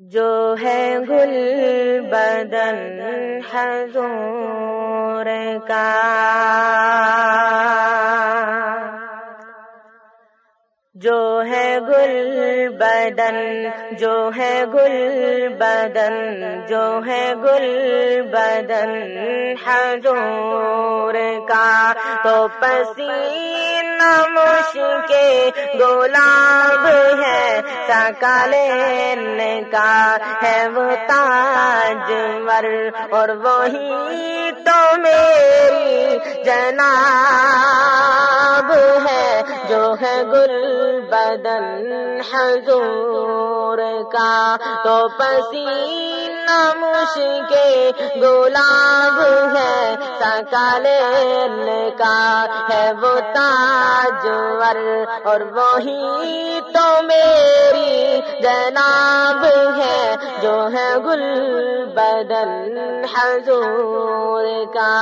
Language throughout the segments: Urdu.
جو ہے گل بدن حضور کا۔ جو ہے گل بدن، جو ہے گل بدن، جو ہے گل بدن، حضور کا تو پسینہ مشکے گلاب ہے سکالین کا ہے وہ تاج ور اور وہی تو میری جناب ہے، جو ہے گل بدن حضور کا تو پسینہ مشکے گلاب ہے سکالین کا ہے وہ تاجور اور وہی تو میری جناب ہے جو ہے گل بدن حضور کا۔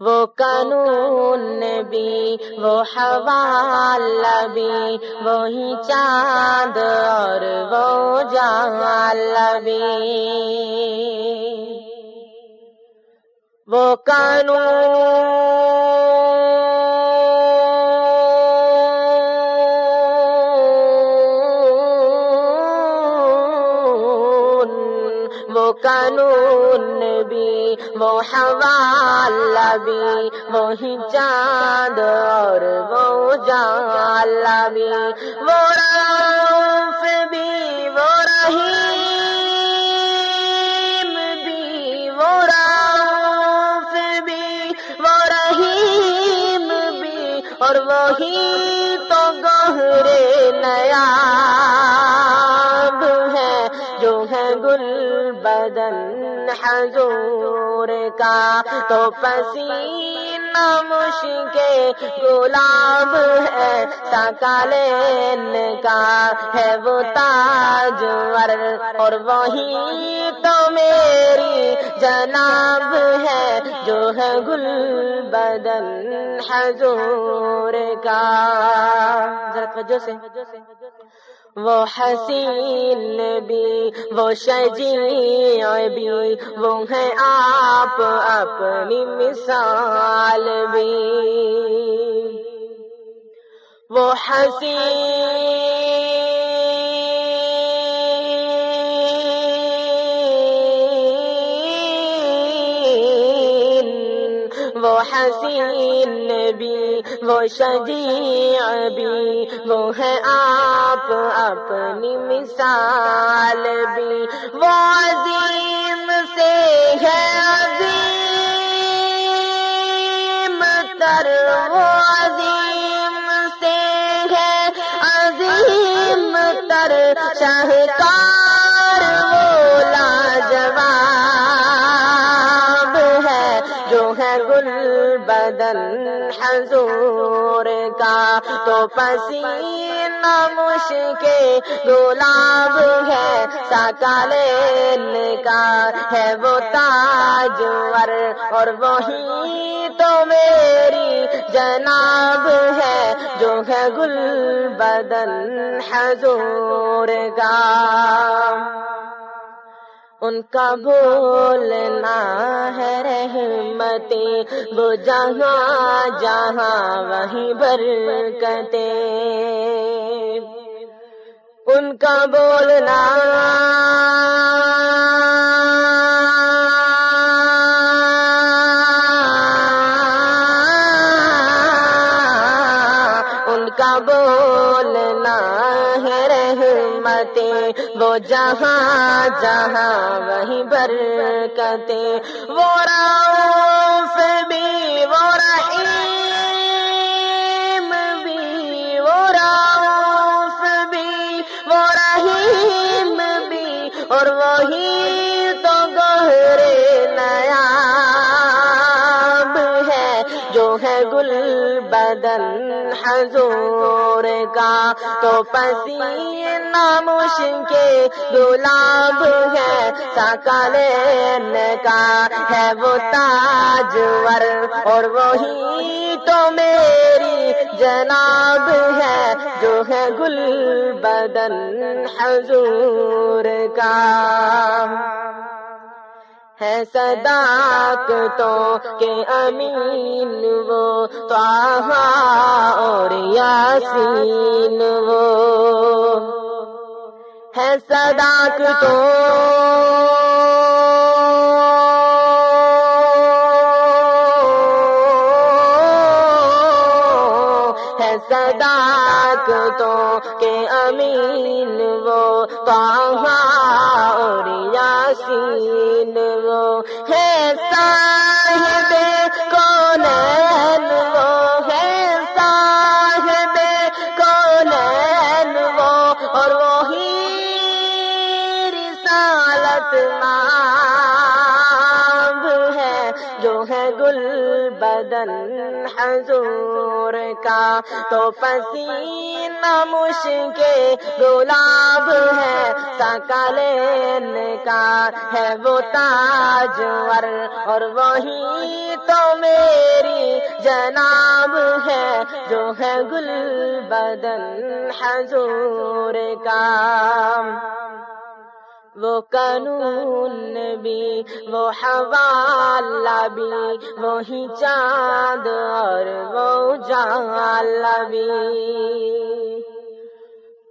وہ قانون بھی وہ حوالہ بھی وہی چاند اور وہ جال بھی وہ قانون وہ قانون بھی وہ حوالہ بھی وہی چاند اور وہ جالا بھی وہ روف بھی، وہ رحیم بھی، وہ روف بھی، وہ رحیم بھی۔ اور وہی تو گہرے نیا بدن حضور کا تو پسینہ مشکے گلاب ہے سکالین کا ہے وہ تاجور اور وہی تو میری جناب ہے جو ہے گل بدن حضور کا۔ ذرا توجہ سے۔ وہ حسین بھی وہ شجیع بھی وہ ہے آپ اپنی مثال بھی۔ وہ حسین وہ حسین بھی وہ شجیع بھی، وہ ہے آپ اپنی مثال بھی۔ وہ عظیم سے ہے عظیم، تر وہ عظیم۔ ہے گل بدن حضور کا تو پسینہ مشکے گلاب ہے سکالین کا ہے، وہ تاجور اور وہی تو میری جناب ہے جو ہے گل بدن حضور کا۔ ان کا بولنا ہے رحمتیں وہ جہاں جہاں وہیں برکتیں۔ ان کا بولنا کا بولنا ہے رحمتیں۔ وہ جہاں جہاں وہیں برکتیں۔ وہ روف بھی، وہ رحیم بھی۔ وہ روف بھی، وہ رحیم بھی۔ اور وہی تو گہرے نیاب ہے، جو ہے گل بدن حضور کا تو پسینہ مشکے گلاب ہے سکالین کا ہے وہ تاجور اور وہی تو میری جناب ہے جو ہے گل بدن حضور کا۔ ہے صداق تو کہ امین وہ تو اور یاسین وہ۔ ہے صداق تو ہے صداق تو کہ امین وہ تو حسین وہ گل بدن حضور کا تو پسینہ مشک گلاب ہے سکالین کا ہے وہ تاجور اور وہی تو میری جناب ہے جو ہے گل بدن حضور کا وہ قانون بھی وہ حوالہ بھی وہی چاند اور وہ جالا بھی۔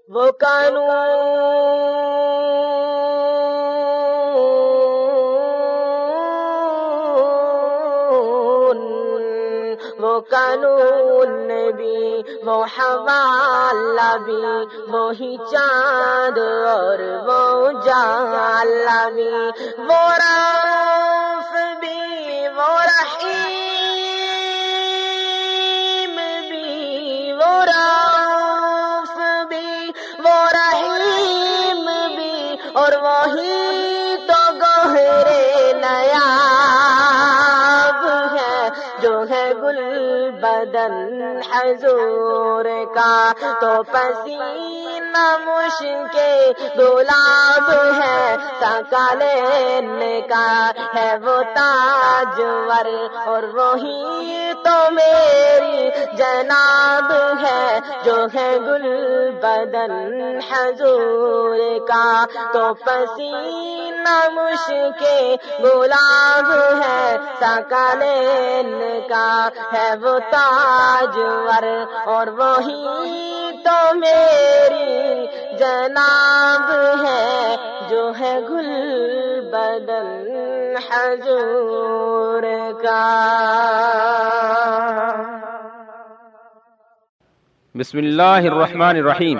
وہ قانون قانون بھی وہ حوالہ بھی وہی چاند اور وہ جالا بھی وہ بدن حضور کا تو پسینہ مشک گلاب ہے سکالین کا ہے وہ تاجور اور وہی تو میری جناب ہے، جو ہے گل بدن حضور کا۔ تو پسینہ مشک گلاب ہے سکالین کا ہے وہ تاجور۔ اور وہی تو میری جناب ہے، جو ہے گل بدن حضور کا۔ بسم اللہ الرحمن الرحیم۔